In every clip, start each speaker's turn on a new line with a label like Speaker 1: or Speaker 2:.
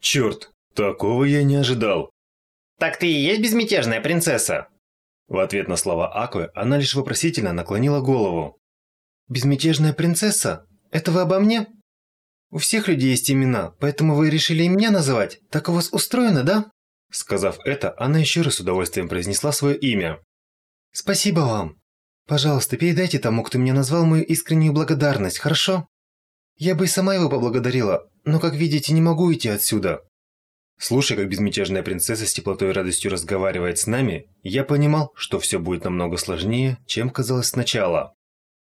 Speaker 1: Черт, такого я не ожидал.
Speaker 2: Так ты и есть безмятежная принцесса?
Speaker 1: В ответ на слова Аквы она лишь вопросительно наклонила голову.
Speaker 3: Безмятежная принцесса? Это вы обо мне? У всех людей есть имена, поэтому вы решили и меня называть? Так у вас устроено, да?
Speaker 1: Сказав это, она еще раз с удовольствием произнесла свое имя.
Speaker 3: Спасибо вам. Пожалуйста, передайте тому, кто меня назвал, мою искреннюю благодарность, хорошо? Я бы и сама его поблагодарила, но, как видите, не могу уйти отсюда.
Speaker 1: Слушая, как безмятежная принцесса с теплотой и радостью разговаривает с нами, я понимал, что все будет намного сложнее, чем казалось сначала.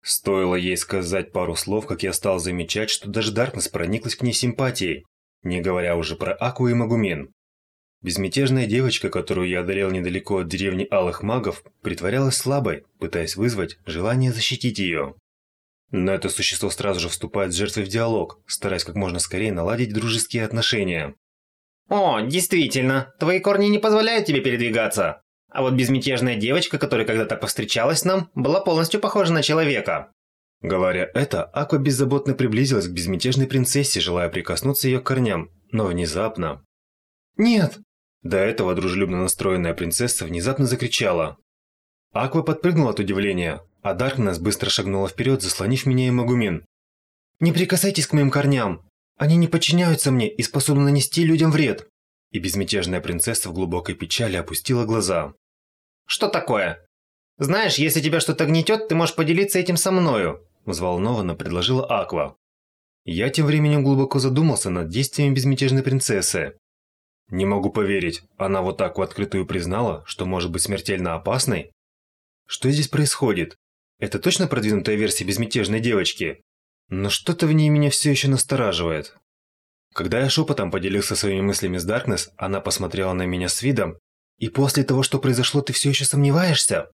Speaker 1: Стоило ей сказать пару слов, как я стал замечать, что даже Даркнесс прониклась к ней симпатией, не говоря уже про Аку и Магумин. Безмятежная девочка, которую я одолел недалеко от деревни Алых Магов, притворялась слабой, пытаясь вызвать желание защитить ее. Но это существо сразу же вступает с жертвой в диалог, стараясь как можно скорее наладить дружеские отношения.
Speaker 2: О, действительно, твои корни не позволяют тебе передвигаться. А вот безмятежная девочка, которая когда-то повстречалась нам, была полностью похожа на человека.
Speaker 1: Говоря это, Аква беззаботно приблизилась к безмятежной принцессе, желая прикоснуться ее к корням, но внезапно...
Speaker 3: «Нет!»
Speaker 1: До этого дружелюбно настроенная принцесса внезапно закричала. Аква подпрыгнула от удивления, а Даркнесс быстро шагнула вперед, заслонив меня и Магумин.
Speaker 3: «Не прикасайтесь к моим корням! Они не подчиняются мне и способны нанести людям вред!»
Speaker 1: И безмятежная принцесса в глубокой печали опустила глаза.
Speaker 2: «Что такое? Знаешь, если тебя что-то гнетет, ты можешь поделиться этим со мною!»
Speaker 1: Взволнованно предложила Аква. Я тем временем глубоко задумался над действиями безмятежной принцессы. Не могу поверить, она вот так в открытую признала, что может быть смертельно опасной? Что здесь происходит? Это точно продвинутая версия безмятежной девочки? Но что-то в ней меня все еще настораживает. Когда я шепотом поделился своими мыслями с Даркнесс, она посмотрела на меня с видом. «И после того, что произошло, ты все еще сомневаешься?»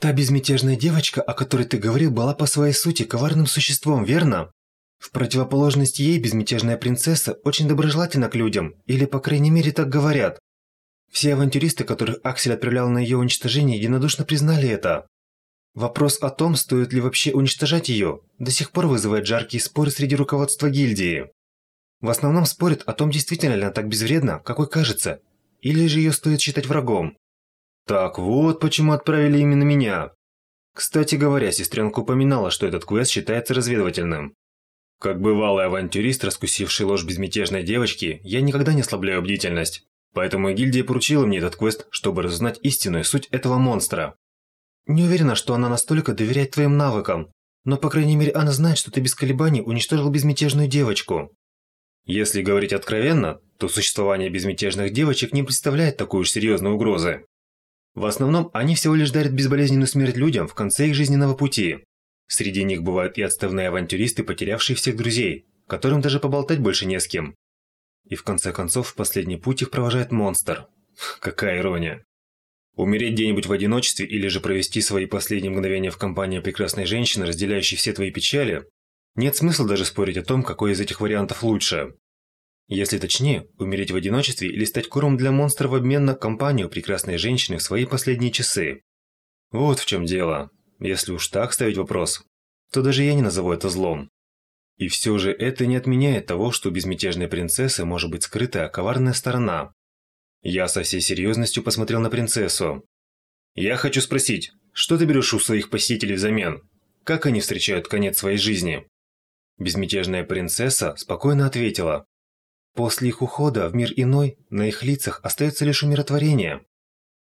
Speaker 1: «Та безмятежная девочка, о которой ты говорил, была по своей сути коварным существом, верно?» В противоположность ей, безмятежная принцесса очень доброжелательна к людям, или, по крайней мере, так говорят. Все авантюристы, которых Аксель отправлял на ее уничтожение, единодушно признали это. Вопрос о том, стоит ли вообще уничтожать ее, до сих пор вызывает жаркие споры среди руководства гильдии. В основном спорят о том, действительно ли она так безвредна, какой кажется, или же ее стоит считать врагом. Так вот, почему отправили именно меня. Кстати говоря, сестренка упоминала, что этот квест считается разведывательным. Как бывалый авантюрист, раскусивший ложь безмятежной девочки, я никогда не ослабляю бдительность. Поэтому гильдия поручила мне этот квест, чтобы разузнать истинную суть этого монстра. Не уверена, что она настолько доверяет твоим навыкам, но по крайней мере она знает, что ты без колебаний уничтожил безмятежную девочку. Если говорить откровенно, то существование безмятежных девочек не представляет такой уж серьезной угрозы. В основном они всего лишь дарят безболезненную смерть людям в конце их жизненного пути. Среди них бывают и отставные авантюристы, потерявшие всех друзей, которым даже поболтать больше не с кем. И в конце концов в последний путь их провожает монстр. Какая ирония. Умереть где-нибудь в одиночестве или же провести свои последние мгновения в компании прекрасной женщины, разделяющей все твои печали, нет смысла даже спорить о том, какой из этих вариантов лучше. Если точнее, умереть в одиночестве или стать кормом для монстра в обмен на компанию прекрасной женщины в свои последние часы. Вот в чем дело. Если уж так ставить вопрос, то даже я не назову это злом. И все же это не отменяет того, что у безмятежной принцессы может быть скрытая коварная сторона. Я со всей серьезностью посмотрел на принцессу. Я хочу спросить, что ты берешь у своих посетителей взамен? Как они встречают конец своей жизни? Безмятежная принцесса спокойно ответила. После их ухода в мир иной, на их лицах остается лишь умиротворение.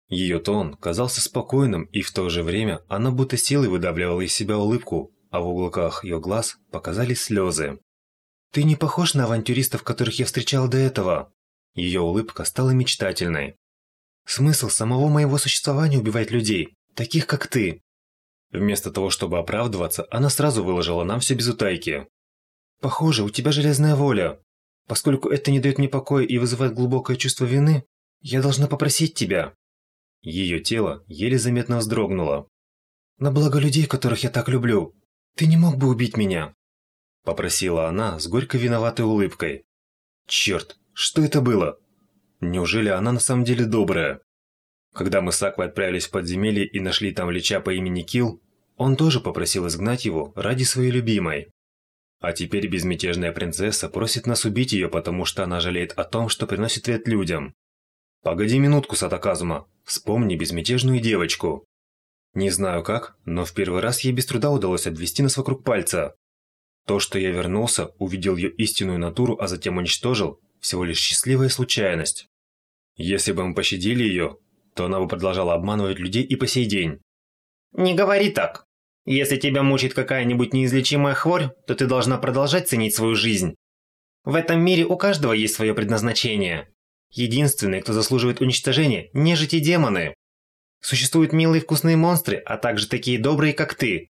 Speaker 1: Ее тон казался спокойным, и в то же время она будто силой выдавливала из себя улыбку, а в уголках ее глаз показались слезы. «Ты не похож на авантюристов, которых я встречал до этого!» Ее улыбка стала мечтательной. «Смысл самого моего существования убивать людей, таких как ты!» Вместо того, чтобы оправдываться, она сразу выложила нам все без утайки. Похоже, у тебя железная воля. Поскольку это не дает мне покоя и вызывает глубокое чувство вины, я должна попросить тебя». Ее тело еле заметно вздрогнуло. «На благо людей, которых я так люблю, ты не мог бы убить меня?» Попросила она с горько виноватой улыбкой. «Черт, что это было? Неужели она на самом деле добрая?» Когда мы с Аквой отправились в подземелье и нашли там Лича по имени Кил, он тоже попросил изгнать его ради своей любимой. А теперь безмятежная принцесса просит нас убить ее, потому что она жалеет о том, что приносит вред людям. Погоди минутку, Сатаказума. Вспомни безмятежную девочку. Не знаю как, но в первый раз ей без труда удалось обвести нас вокруг пальца. То, что я вернулся, увидел ее истинную натуру, а затем уничтожил, всего лишь счастливая случайность. Если бы мы пощадили ее, то она бы продолжала обманывать людей и по сей день.
Speaker 2: Не говори так. Если тебя мучает какая-нибудь неизлечимая хворь, то ты должна продолжать ценить свою жизнь. В этом мире у каждого есть свое предназначение. Единственные, кто заслуживает уничтожения – нежити демоны. Существуют милые вкусные монстры, а также такие добрые, как ты.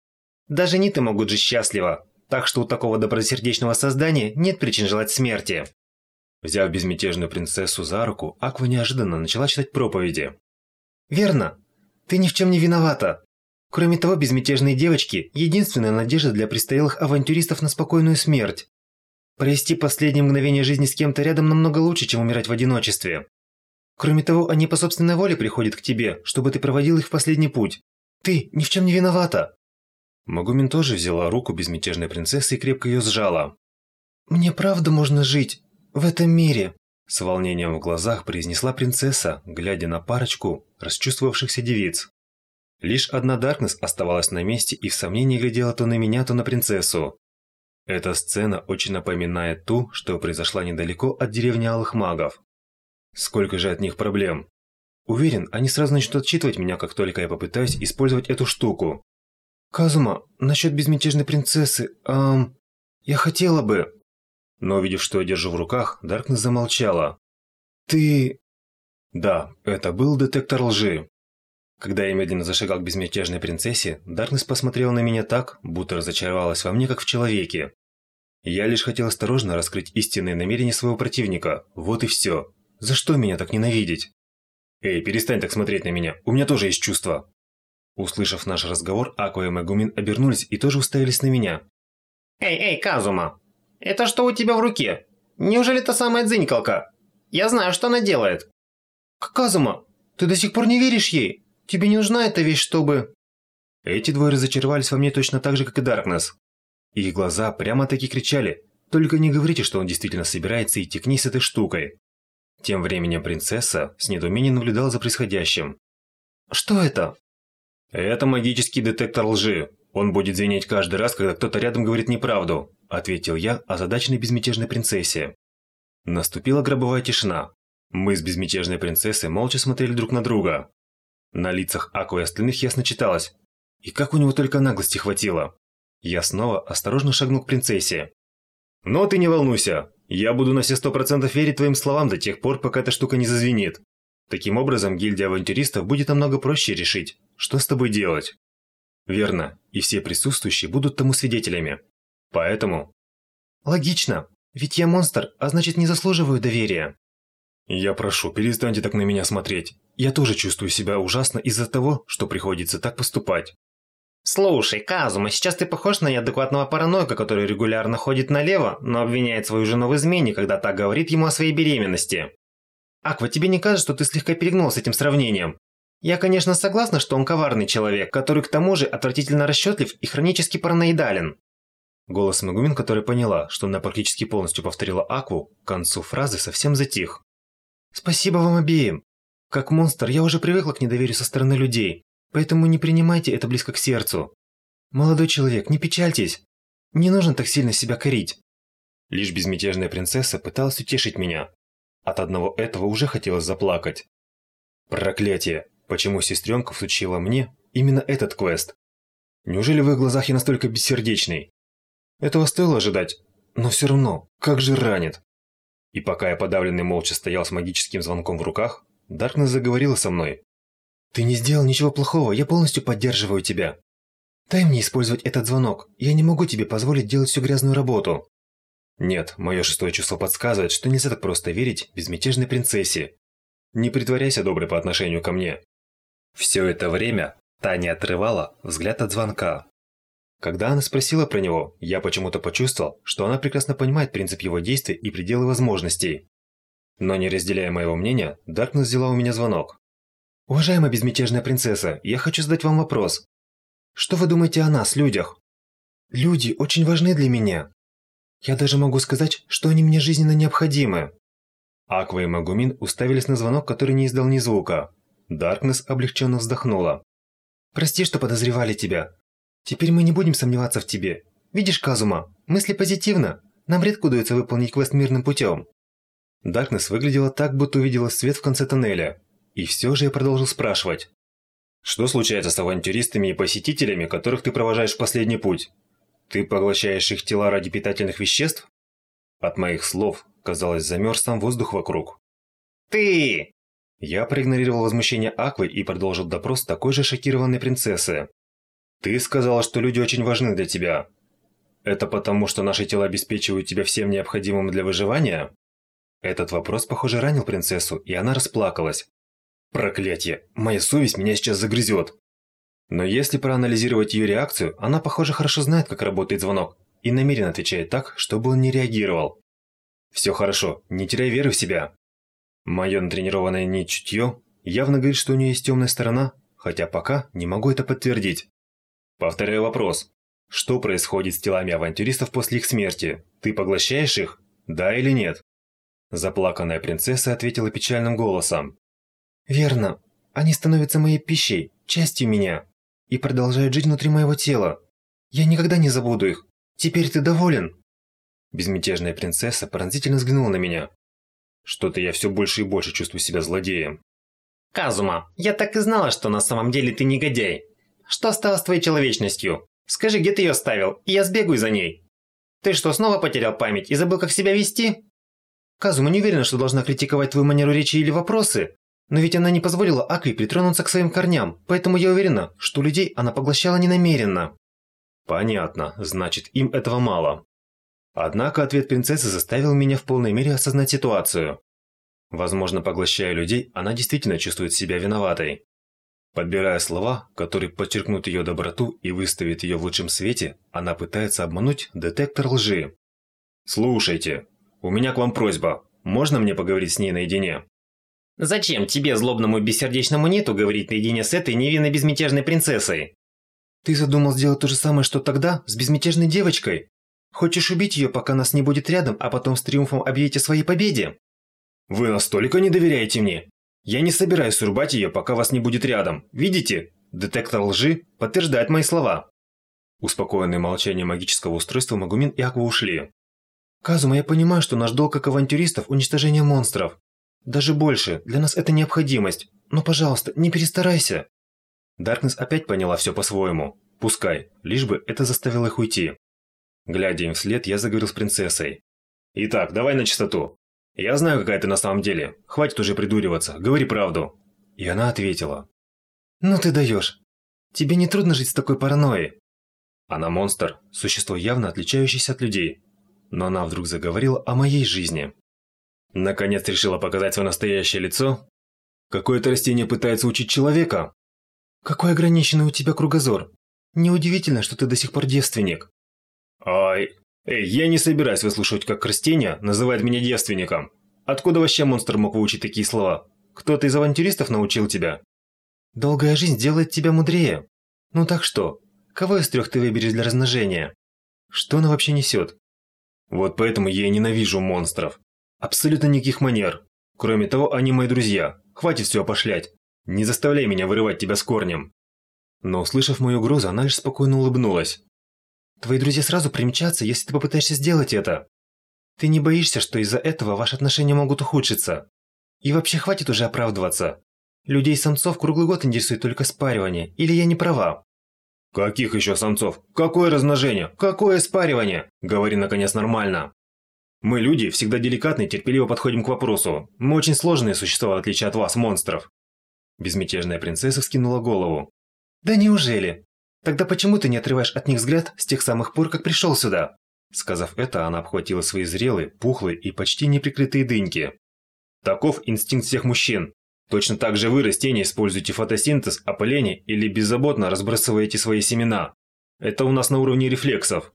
Speaker 2: Даже не ты могут жить счастливо, так что у такого добросердечного создания нет причин желать смерти.
Speaker 1: Взяв безмятежную принцессу за руку, Аква неожиданно начала читать проповеди.
Speaker 3: «Верно. Ты ни в чем не виновата. Кроме того, безмятежные девочки – единственная надежда для престарелых авантюристов на спокойную смерть. Провести последние мгновения жизни с кем-то рядом намного лучше, чем умирать в одиночестве. Кроме того, они по собственной воле приходят к тебе, чтобы ты проводил их в последний путь. Ты ни в чем не виновата.
Speaker 1: Магумин тоже взяла руку безмятежной принцессы и крепко ее сжала.
Speaker 3: «Мне правда можно жить в этом мире?»
Speaker 1: С волнением в глазах произнесла принцесса, глядя на парочку расчувствовавшихся девиц. Лишь одна Даркнесс оставалась на месте и в сомнении глядела то на меня, то на принцессу. Эта сцена очень напоминает ту, что произошла недалеко от деревни Алых Магов. Сколько же от них проблем. Уверен, они сразу начнут отчитывать меня, как только я попытаюсь использовать эту штуку.
Speaker 3: Казума, насчет безмятежной принцессы, эм... Я хотела бы...
Speaker 1: Но увидев, что я держу в руках, Даркнесс замолчала.
Speaker 3: Ты...
Speaker 1: Да, это был детектор лжи. Когда я медленно зашагал к безмятежной принцессе, Даркнесс посмотрела на меня так, будто разочаровалась во мне, как в человеке. Я лишь хотел осторожно раскрыть истинные намерения своего противника. Вот и все. За что меня так ненавидеть? Эй, перестань так смотреть на меня, у меня тоже есть чувства. Услышав наш разговор, Аква и Мегумин обернулись и тоже уставились на меня.
Speaker 2: Эй, эй, Казума, это что у тебя в руке? Неужели та самая дзынькалка? Я знаю, что она делает.
Speaker 3: Казума, ты до сих пор не веришь ей? Тебе не нужна эта вещь, чтобы...»
Speaker 1: Эти двое разочаровались во мне точно так же, как и Даркнесс. Их глаза прямо-таки кричали «Только не говорите, что он действительно собирается идти к ней с этой штукой». Тем временем принцесса с недоумением наблюдала за происходящим.
Speaker 3: «Что это?»
Speaker 1: «Это магический детектор лжи. Он будет звенеть каждый раз, когда кто-то рядом говорит неправду», ответил я озадаченной безмятежной принцессе. Наступила гробовая тишина. Мы с безмятежной принцессой молча смотрели друг на друга. На лицах Аку и остальных ясно читалось. И как у него только наглости хватило. Я снова осторожно шагнул к принцессе. «Но ты не волнуйся. Я буду на все сто процентов верить твоим словам до тех пор, пока эта штука не зазвенит. Таким образом, гильдия авантюристов будет намного проще решить, что с тобой делать». Верно, и все присутствующие будут тому свидетелями. Поэтому...
Speaker 3: Логично. Ведь я монстр, а значит не заслуживаю доверия.
Speaker 1: Я прошу, перестаньте так на меня смотреть. Я тоже чувствую себя ужасно из-за того, что приходится так поступать.
Speaker 2: Слушай, Казума, сейчас ты похож на неадекватного параноика, который регулярно ходит налево, но обвиняет свою жену в измене, когда та говорит ему о своей беременности. Аква, тебе не кажется, что ты слегка перегнул с этим сравнением? Я, конечно, согласна, что он коварный человек, который к тому же отвратительно расчетлив и хронически параноидален.
Speaker 1: Голос Магумин, которая поняла, что она практически полностью повторила Акву, к концу фразы совсем затих.
Speaker 3: «Спасибо вам обеим. Как монстр, я уже привыкла к недоверию со стороны людей, поэтому не принимайте это близко к сердцу. Молодой человек, не печальтесь. Не нужно так сильно себя корить.
Speaker 1: Лишь безмятежная принцесса пыталась утешить меня. От одного этого уже хотелось заплакать. Проклятие! Почему сестренка всучила мне именно этот квест? Неужели в их глазах я настолько бессердечный? Этого стоило ожидать, но все равно, как же ранит. И пока я подавленный молча стоял с магическим звонком в руках, Даркнесс заговорила со мной.
Speaker 3: «Ты не сделал ничего плохого, я полностью поддерживаю тебя. Дай мне использовать этот звонок, я не могу тебе позволить делать всю грязную работу».
Speaker 1: Нет, мое шестое чувство подсказывает, что нельзя так просто верить безмятежной принцессе. Не притворяйся доброй по отношению ко мне. Все это время Таня отрывала взгляд от звонка. Когда она спросила про него, я почему-то почувствовал, что она прекрасно понимает принцип его действий и пределы возможностей. Но не разделяя моего мнения, Даркнесс взяла у меня звонок.
Speaker 3: «Уважаемая безмятежная принцесса, я хочу задать вам вопрос. Что вы думаете о нас, людях? Люди очень важны для меня. Я даже могу сказать, что они мне жизненно необходимы. Аква и Магумин уставились на звонок, который не издал ни звука. Даркнесс облегченно вздохнула. «Прости, что подозревали тебя. Теперь мы не будем сомневаться в тебе. Видишь, Казума, мысли позитивно. Нам редко удается выполнить квест мирным путем». Даркнесс выглядела так, будто увидела свет в конце тоннеля. И все же я продолжил спрашивать.
Speaker 1: «Что случается с авантюристами и посетителями, которых ты провожаешь в последний путь? Ты поглощаешь их тела ради питательных веществ?» От моих слов, казалось, замерз сам воздух вокруг.
Speaker 2: «Ты!»
Speaker 1: Я проигнорировал возмущение Аквы и продолжил допрос такой же шокированной принцессы. «Ты сказала, что люди очень важны для тебя. Это потому, что наши тела обеспечивают тебя всем необходимым для выживания?» Этот вопрос, похоже, ранил принцессу, и она расплакалась. «Проклятье! Моя совесть меня сейчас загрызет!» Но если проанализировать ее реакцию, она, похоже, хорошо знает, как работает звонок, и намеренно отвечает так, чтобы он не реагировал. «Все хорошо, не теряй веры в себя. Мое натренированное нить чутье явно говорит, что у нее есть темная сторона, хотя пока не могу это подтвердить. Повторяю вопрос. Что происходит с телами авантюристов после их смерти? Ты поглощаешь их? Да или нет? Заплаканная принцесса ответила печальным голосом. «Верно. Они становятся моей пищей, частью меня, и продолжают жить внутри моего тела. Я никогда не забуду их. Теперь ты доволен?» Безмятежная принцесса пронзительно взглянула на меня. Что-то я все больше и больше чувствую себя злодеем.
Speaker 2: Казума, я так и знала, что на самом деле ты негодяй. Что стало с твоей человечностью? Скажи, где ты ее оставил, и я сбегаю за ней. Ты что, снова потерял память и забыл, как себя вести? Казума не уверена, что должна критиковать твою манеру речи или вопросы, но ведь она не позволила Акви притронуться к своим корням, поэтому я уверена, что людей она поглощала ненамеренно.
Speaker 1: Понятно, значит, им этого мало. Однако ответ принцессы заставил меня в полной мере осознать ситуацию. Возможно, поглощая людей, она действительно чувствует себя виноватой. Подбирая слова, которые подчеркнут ее доброту и выставят ее в лучшем свете, она пытается обмануть детектор лжи. «Слушайте, у меня к вам просьба. Можно мне поговорить с ней наедине?»
Speaker 2: «Зачем тебе, злобному бессердечному нету, говорить наедине с этой невинной безмятежной принцессой?»
Speaker 3: «Ты задумал сделать то же самое, что тогда, с безмятежной девочкой?» Хочешь убить ее, пока нас не будет рядом, а потом с триумфом объявить о своей победе?
Speaker 1: Вы настолько не доверяете мне? Я не собираюсь рубать ее, пока вас не будет рядом. Видите? Детектор лжи подтверждает мои слова. Успокоенные молчанием магического устройства Магумин и Аква ушли.
Speaker 3: Казума, я понимаю, что наш долг как авантюристов – уничтожение монстров. Даже больше, для нас это необходимость. Но, пожалуйста, не перестарайся.
Speaker 1: Даркнесс опять поняла все по-своему. Пускай, лишь бы это заставило их уйти. Глядя им вслед, я заговорил с принцессой. «Итак, давай на чистоту. Я знаю, какая ты на самом деле. Хватит уже придуриваться, говори правду». И она ответила.
Speaker 3: «Ну ты даешь. Тебе не трудно жить с такой паранойей?»
Speaker 1: Она монстр, существо явно отличающееся от людей. Но она вдруг заговорила о моей жизни. Наконец решила показать свое настоящее лицо? Какое-то растение пытается учить человека?
Speaker 3: Какой ограниченный у тебя кругозор. Неудивительно, что ты до сих пор девственник.
Speaker 1: Ай, эй, я не собираюсь выслушивать, как Растение называет меня девственником. Откуда вообще монстр мог выучить такие слова? Кто-то из авантюристов научил тебя?
Speaker 3: Долгая жизнь делает тебя мудрее. Ну так что, кого из трех ты выберешь для размножения? Что она вообще несет?
Speaker 1: Вот поэтому я и ненавижу монстров. Абсолютно никаких манер. Кроме того, они мои друзья. Хватит все опошлять. Не заставляй меня вырывать тебя с корнем. Но, услышав мою угрозу, она лишь спокойно улыбнулась.
Speaker 3: Твои друзья сразу примчатся, если ты попытаешься сделать это. Ты не боишься, что из-за этого ваши отношения могут ухудшиться. И вообще хватит уже оправдываться. Людей самцов круглый год интересует только спаривание, или я не права?
Speaker 1: Каких еще самцов? Какое размножение? Какое спаривание? Говори наконец нормально. Мы, люди, всегда деликатно и терпеливо подходим к вопросу. Мы очень сложные существа, в отличие от вас, монстров. Безмятежная принцесса вскинула голову.
Speaker 3: Да неужели? Тогда почему ты не отрываешь от них взгляд с тех самых пор, как пришел сюда?»
Speaker 1: Сказав это, она обхватила свои зрелые, пухлые и почти неприкрытые дыньки. Таков инстинкт всех мужчин. Точно так же вы, растения, используете фотосинтез, опыление или беззаботно разбрасываете свои семена. Это у нас на уровне рефлексов.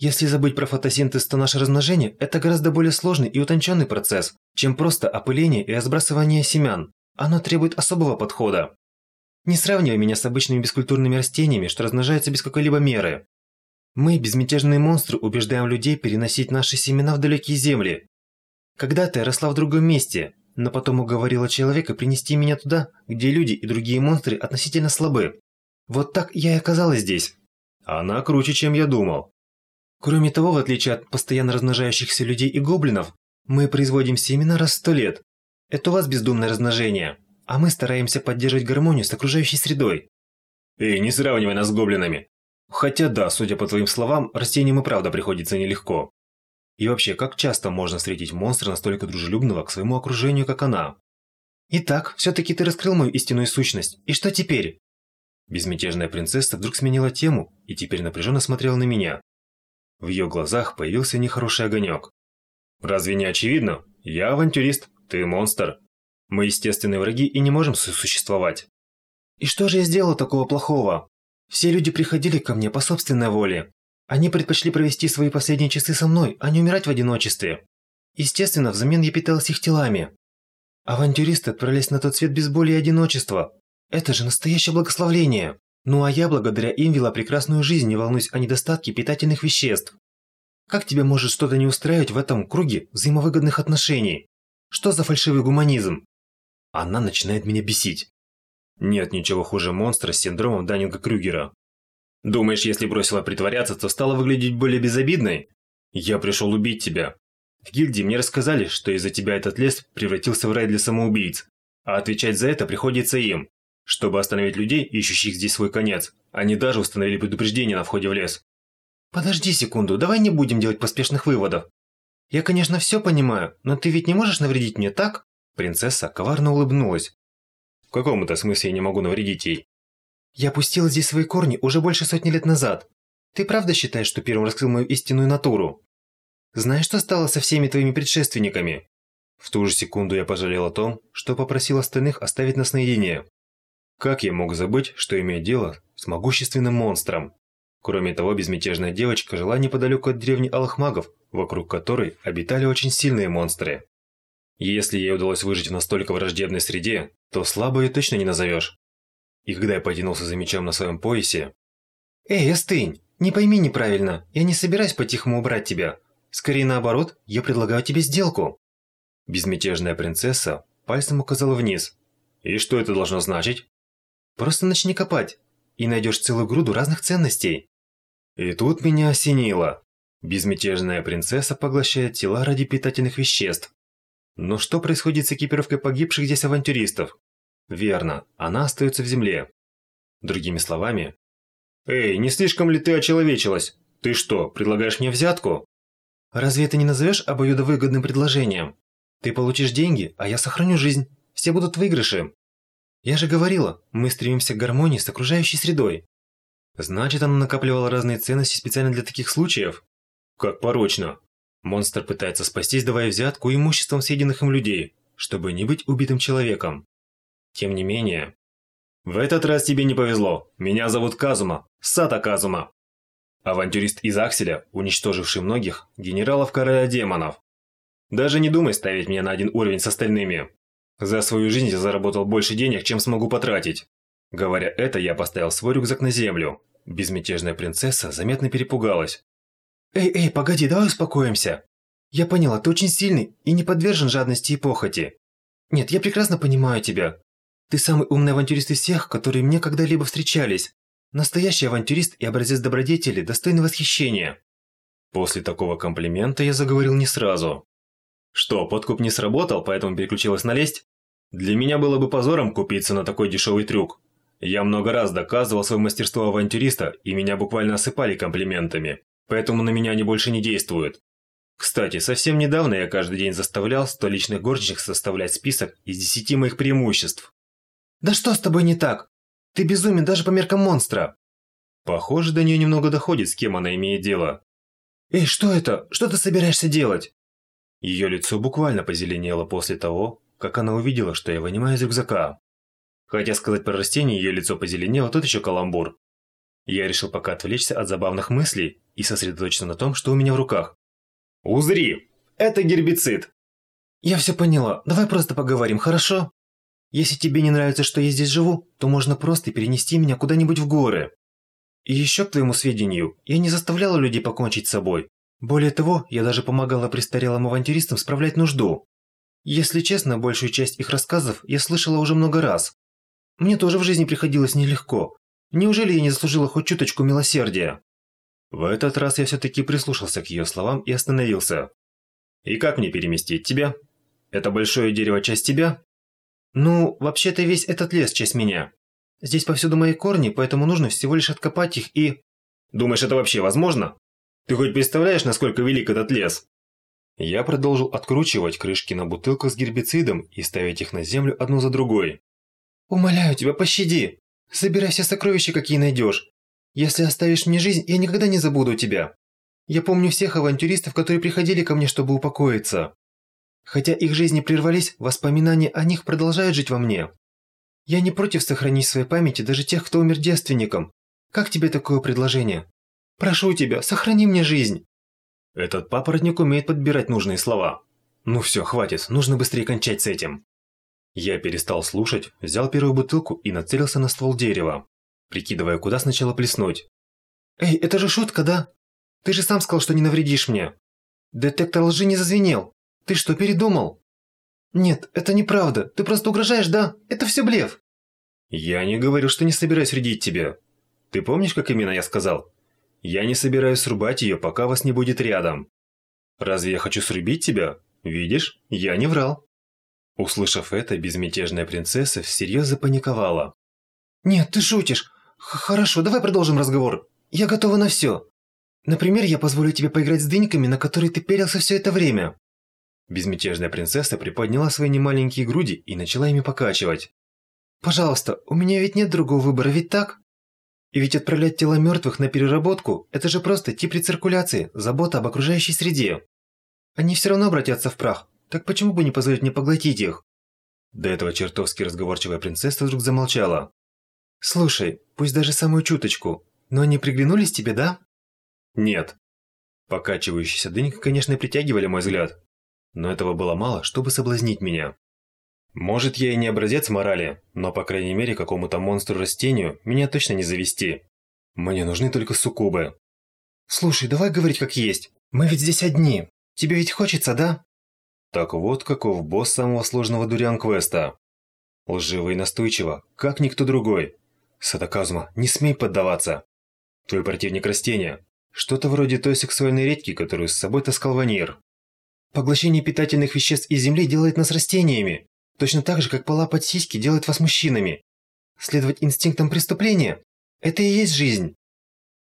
Speaker 3: Если забыть про фотосинтез, то наше размножение – это гораздо более сложный и утонченный процесс, чем просто опыление и разбрасывание семян. Оно требует особого подхода. Не сравнивай меня с обычными бескультурными растениями, что размножаются без какой-либо меры. Мы, безмятежные монстры, убеждаем людей переносить наши семена в далекие земли. Когда-то я росла в другом месте, но потом уговорила человека принести меня туда, где люди и другие монстры относительно слабы. Вот так я и оказалась здесь.
Speaker 1: Она круче, чем я думал.
Speaker 3: Кроме того, в отличие от постоянно размножающихся людей и гоблинов, мы производим семена раз в сто лет. Это у вас бездумное размножение, а мы стараемся поддерживать гармонию с окружающей средой.
Speaker 1: Эй, не сравнивай нас с гоблинами. Хотя да, судя по твоим словам, растениям и правда приходится нелегко. И вообще, как часто можно встретить монстра настолько дружелюбного к своему окружению, как она?
Speaker 3: Итак, все-таки ты раскрыл мою истинную сущность. И что теперь?
Speaker 1: Безмятежная принцесса вдруг сменила тему и теперь напряженно смотрела на меня. В ее глазах появился нехороший огонек. «Разве не очевидно? Я авантюрист, ты монстр. Мы естественные враги и не можем сосуществовать».
Speaker 3: «И что же я сделал такого плохого? Все люди приходили ко мне по собственной воле. Они предпочли провести свои последние часы со мной, а не умирать в одиночестве. Естественно, взамен я питалась их телами. Авантюристы отправились на тот свет без боли и одиночества, это же настоящее благословление. Ну а я благодаря им вела прекрасную жизнь, не волнуюсь о недостатке питательных веществ. Как тебе может что-то не устраивать в этом круге взаимовыгодных отношений? Что за фальшивый гуманизм?
Speaker 1: Она начинает меня бесить. Нет ничего хуже монстра с синдромом Даннинга-Крюгера. Думаешь, если бросила притворяться, то стала выглядеть более безобидной? Я пришел убить тебя. В гильдии мне рассказали, что из-за тебя этот лес превратился в рай для самоубийц, а отвечать за это приходится им чтобы остановить людей, ищущих здесь свой конец. Они даже установили предупреждение на входе в лес.
Speaker 3: Подожди секунду, давай не будем делать поспешных выводов. Я, конечно, все понимаю, но ты ведь не можешь навредить мне, так?
Speaker 1: Принцесса коварно улыбнулась. В каком-то смысле я не могу навредить ей?
Speaker 3: Я пустила здесь свои корни уже больше сотни лет назад. Ты правда считаешь, что первым раскрыл мою истинную натуру? Знаешь, что стало со всеми твоими предшественниками?
Speaker 1: В ту же секунду я пожалел о том, что попросил остальных оставить нас наедине. Как я мог забыть, что имею дело с могущественным монстром? Кроме того, безмятежная девочка жила неподалеку от деревни Алых Магов, вокруг которой обитали очень сильные монстры. Если ей удалось выжить в настолько враждебной среде, то слабо ее точно не назовешь. И когда я потянулся за мечом на своем поясе...
Speaker 3: «Эй, остынь! Не пойми неправильно, я не собираюсь по-тихому убрать тебя. Скорее наоборот, я предлагаю тебе сделку».
Speaker 1: Безмятежная принцесса пальцем указала вниз. «И что это должно значить?»
Speaker 3: Просто начни копать, и найдешь целую груду разных ценностей.
Speaker 1: И тут меня осенило. Безмятежная принцесса поглощает тела ради питательных веществ. Но что происходит с экипировкой погибших здесь авантюристов? Верно, она остается в земле. Другими словами... «Эй, не слишком ли ты очеловечилась? Ты что, предлагаешь мне взятку?»
Speaker 3: «Разве это не назовешь обоюдовыгодным предложением? Ты получишь деньги, а я сохраню жизнь. Все будут выигрыши. Я же говорила, мы стремимся к гармонии с окружающей средой.
Speaker 1: Значит, она накапливала разные ценности специально для таких случаев? Как порочно. Монстр пытается спастись, давая взятку имуществом съеденных им людей, чтобы не быть убитым человеком. Тем не менее... В этот раз тебе не повезло. Меня зовут Казума. Сата Казума. Авантюрист из Акселя, уничтоживший многих генералов короля демонов. Даже не думай ставить меня на один уровень с остальными. За свою жизнь я заработал больше денег, чем смогу потратить. Говоря это, я поставил свой рюкзак на землю. Безмятежная принцесса заметно перепугалась.
Speaker 3: «Эй, эй, погоди, давай успокоимся. Я поняла, ты очень сильный и не подвержен жадности и похоти. Нет, я прекрасно понимаю тебя. Ты самый умный авантюрист из всех, которые мне когда-либо встречались. Настоящий авантюрист и образец добродетели, достойный восхищения».
Speaker 1: После такого комплимента я заговорил не сразу. Что, подкуп не сработал, поэтому переключилась на лесть? Для меня было бы позором купиться на такой дешевый трюк. Я много раз доказывал свое мастерство авантюриста, и меня буквально осыпали комплиментами. Поэтому на меня они больше не действуют. Кстати, совсем недавно я каждый день заставлял столичных горничных составлять список из десяти моих преимуществ.
Speaker 3: «Да что с тобой не так? Ты безумен даже по меркам монстра!»
Speaker 1: Похоже, до нее немного доходит, с кем она имеет дело.
Speaker 3: «Эй, что это? Что ты собираешься делать?»
Speaker 1: Ее лицо буквально позеленело после того, как она увидела, что я вынимаю из рюкзака. Хотя сказать про растение, ее лицо позеленело, тот еще каламбур. Я решил пока отвлечься от забавных мыслей и сосредоточиться на том, что у меня в руках. «Узри! Это гербицид!»
Speaker 3: «Я все поняла. Давай просто поговорим, хорошо? Если тебе не нравится, что я здесь живу, то можно просто перенести меня куда-нибудь в горы». И еще к твоему сведению, я не заставляла людей покончить с собой. Более того, я даже помогала престарелым авантюристам справлять нужду. Если честно, большую часть их рассказов я слышала уже много раз. Мне тоже в жизни приходилось нелегко. Неужели я не заслужила хоть чуточку милосердия?
Speaker 1: В этот раз я все-таки прислушался к ее словам и остановился. «И как мне переместить тебя? Это большое дерево часть тебя?»
Speaker 3: «Ну, вообще-то весь этот лес часть меня. Здесь повсюду мои корни, поэтому нужно всего лишь откопать их и...»
Speaker 1: «Думаешь, это вообще возможно? Ты хоть представляешь, насколько велик этот лес?» Я продолжил откручивать крышки на бутылках с гербицидом и ставить их на землю одну за другой.
Speaker 3: «Умоляю тебя, пощади! Собирай все сокровища, какие найдешь. Если оставишь мне жизнь, я никогда не забуду тебя. Я помню всех авантюристов, которые приходили ко мне, чтобы упокоиться. Хотя их жизни прервались, воспоминания о них продолжают жить во мне. Я не против сохранить в своей памяти даже тех, кто умер девственником. Как тебе такое предложение? Прошу тебя, сохрани мне жизнь.
Speaker 1: Этот папоротник умеет подбирать нужные слова. Ну все, хватит, нужно быстрее кончать с этим. Я перестал слушать, взял первую бутылку и нацелился на ствол дерева прикидывая, куда сначала плеснуть.
Speaker 3: «Эй, это же шутка, да? Ты же сам сказал, что не навредишь мне. Детектор лжи не зазвенел. Ты что, передумал?» «Нет, это неправда. Ты просто угрожаешь, да? Это все блеф».
Speaker 1: «Я не говорю, что не собираюсь вредить тебе. Ты помнишь, как именно я сказал? Я не собираюсь срубать ее, пока вас не будет рядом. Разве я хочу срубить тебя? Видишь, я не врал». Услышав это, безмятежная принцесса всерьез запаниковала.
Speaker 3: «Нет, ты шутишь. Хорошо, давай продолжим разговор. Я готова на все. Например, я позволю тебе поиграть с дыньками, на которые ты пелился все это время.
Speaker 1: Безмятежная принцесса приподняла свои немаленькие груди и начала ими покачивать.
Speaker 3: «Пожалуйста, у меня ведь нет другого выбора, ведь так? И ведь отправлять тела мертвых на переработку – это же просто тип рециркуляции, забота об окружающей среде. Они все равно обратятся в прах, так почему бы не позволить мне поглотить их?»
Speaker 1: До этого чертовски разговорчивая принцесса вдруг замолчала.
Speaker 3: «Слушай, пусть даже самую чуточку, но они приглянулись тебе, да?»
Speaker 1: «Нет». Покачивающиеся дыньки, конечно, притягивали мой взгляд, но этого было мало, чтобы соблазнить меня. Может, я и не образец морали, но, по крайней мере, какому-то монстру-растению меня точно не завести. Мне нужны только суккубы.
Speaker 3: «Слушай, давай говорить как есть. Мы ведь здесь одни. Тебе ведь хочется, да?»
Speaker 1: Так вот каков босс самого сложного дуриан-квеста. Лживо и настойчиво, как никто другой. Сатаказума, не смей поддаваться. Твой противник растение. Что-то вроде той сексуальной редьки, которую с собой таскал Ванир.
Speaker 3: Поглощение питательных веществ из земли делает нас растениями. Точно так же, как полапать сиськи делает вас мужчинами. Следовать инстинктам преступления – это и есть жизнь.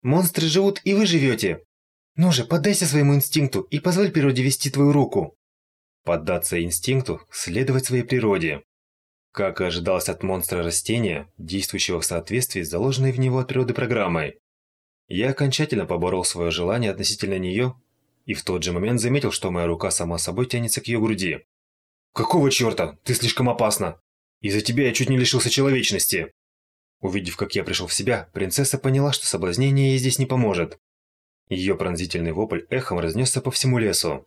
Speaker 3: Монстры живут, и вы живете. Ну же, поддайся своему инстинкту и позволь природе вести твою руку.
Speaker 1: Поддаться инстинкту – следовать своей природе. Как и ожидалось от монстра растения, действующего в соответствии с заложенной в него от природы программой, я окончательно поборол свое желание относительно нее и в тот же момент заметил, что моя рука сама собой тянется к ее груди. «Какого черта? Ты слишком опасна! Из-за тебя я чуть не лишился человечности!» Увидев, как я пришел в себя, принцесса поняла, что соблазнение ей здесь не поможет. Ее пронзительный вопль эхом разнесся по всему лесу.